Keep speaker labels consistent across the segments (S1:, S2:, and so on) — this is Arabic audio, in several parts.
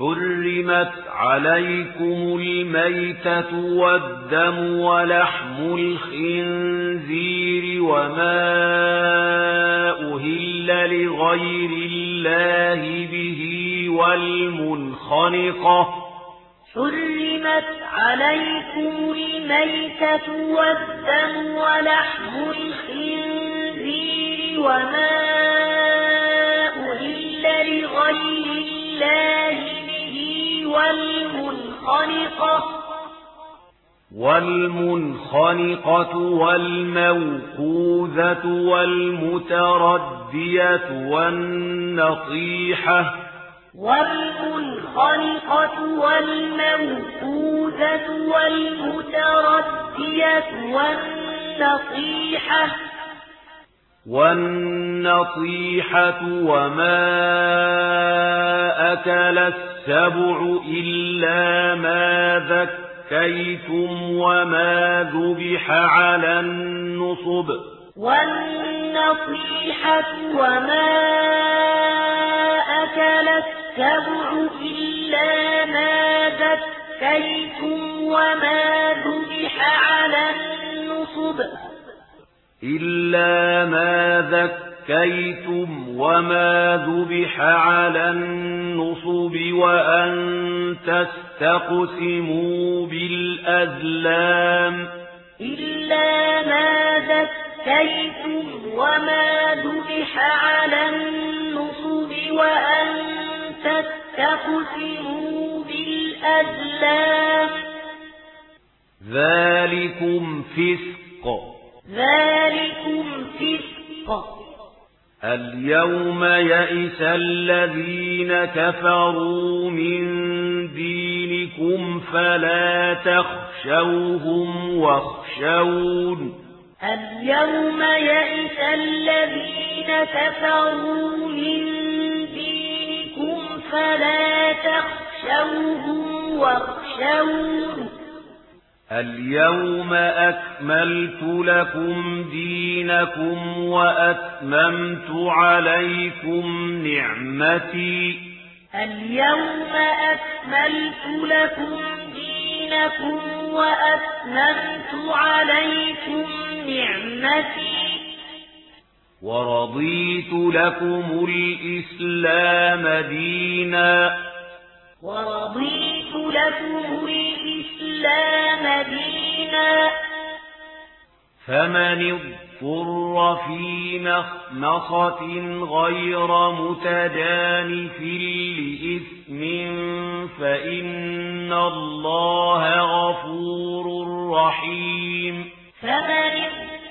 S1: حرمت عليكم الميتة والدم ولحم الخنزير وما أهل لغير الله به والمنخنقة
S2: حرمت عليكم الميتة والدم ولحم الخنزير وما والمنخنقة.
S1: والمنخنقة والموقوذة والمتردية والنطيحة.
S2: والمنخنقة والموقوذة والمتردية والنطيحة.
S1: والنطيحة وما أكل أكلت السبع إلا ما ذكيتم وما ذبح على النصب.
S2: والنصيحة وما أَكَلَتْ السبع إلا ما ذكيتم وما ذبح على النصب.
S1: إلا ما ذكيتم زكيتم وما ذبح على النصب وأن تستقسموا بالأذلام
S2: إلا ما ذكيتم وما ذبح على النصب وأن تستقسموا بالأذلام
S1: ذلكم فسق
S2: ذلكم فسق
S1: اليوم يئس الذين كفروا من دينكم فلا تخشوهم واخشون.
S2: اليوم يئس الذين كفروا من دينكم فلا تخشوهم واخشون.
S1: اليوم أكملت لكم دينكم وأتممت عليكم نعمتي.
S2: اليوم أكملت لكم دينكم وأتممت عليكم نعمتي.
S1: ورضيت لكم الإسلام دينا.
S2: ورضيت لكم الإسلام دينا
S1: فمن اضطر في مخمصة غير متجانف لإثم فإن الله غفور رحيم.
S2: فمن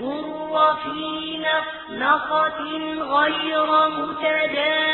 S2: اضطر في مخمصة غير متجانف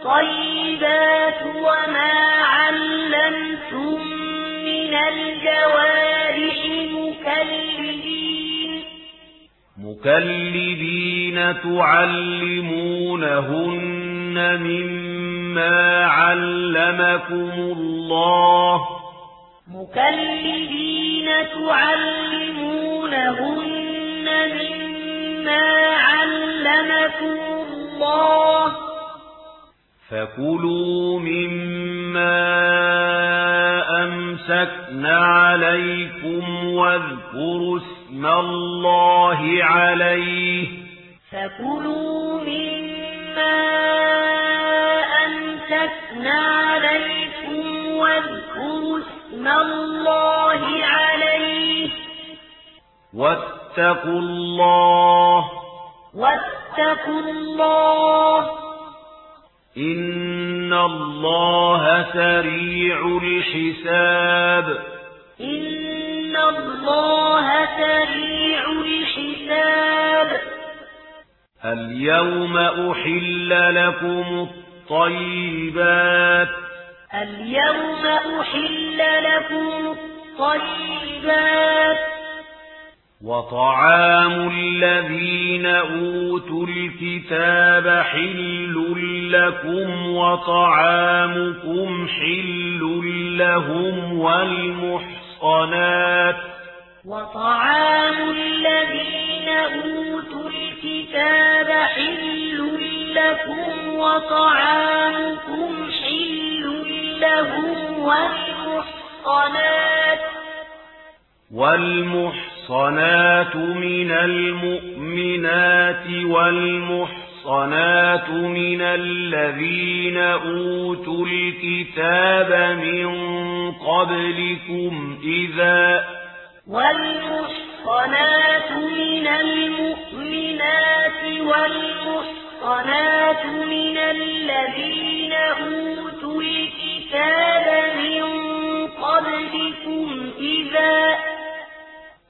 S2: الطيبات وما علمتم من الجوارح مكلبين
S1: مكلبين تعلمونهن مما علمكم الله
S2: مكلبين تعلمونهن مما علمكم الله
S1: فَكُلُوا مِمَّا أَمْسَكْنَا عَلَيْكُمْ وَاذْكُرُوا اسْمَ اللَّهِ عَلَيْهِ
S2: فَكُلُوا مِمَّا أَمْسَكْنَا عَلَيْكُمْ وَاذْكُرُوا اسْمَ اللَّهِ عَلَيْهِ
S1: وَاتَّقُوا اللَّهَ
S2: وَاتَّقُوا اللَّهَ
S1: إن الله سريع الحساب
S2: إن الله سريع الحساب
S1: اليوم أحل لكم الطيبات
S2: اليوم أحل لكم الطيبات
S1: وطعام الذين أوتوا الكتاب حل لكم وطعامكم حل لهم والمحصنات
S2: وطعام الذين أوتوا الكتاب حل لكم وطعامكم حل لهم والمحصنات
S1: والمحصنات والمحصنات من المؤمنات والمحصنات من الذين أوتوا الكتاب من قبلكم إذا
S2: والمحصنات من المؤمنات والمحصنات من الذين أوتوا الكتاب من قبلكم إذا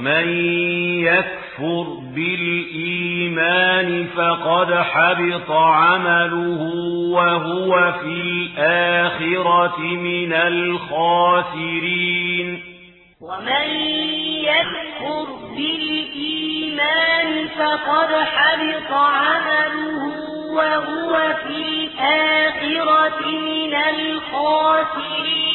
S1: ومن يكفر بالإيمان فقد حبط عمله وهو في الآخرة من الخاسرين.
S2: ومن يكفر بالإيمان فقد حبط عمله وهو في الآخرة من الخاسرين.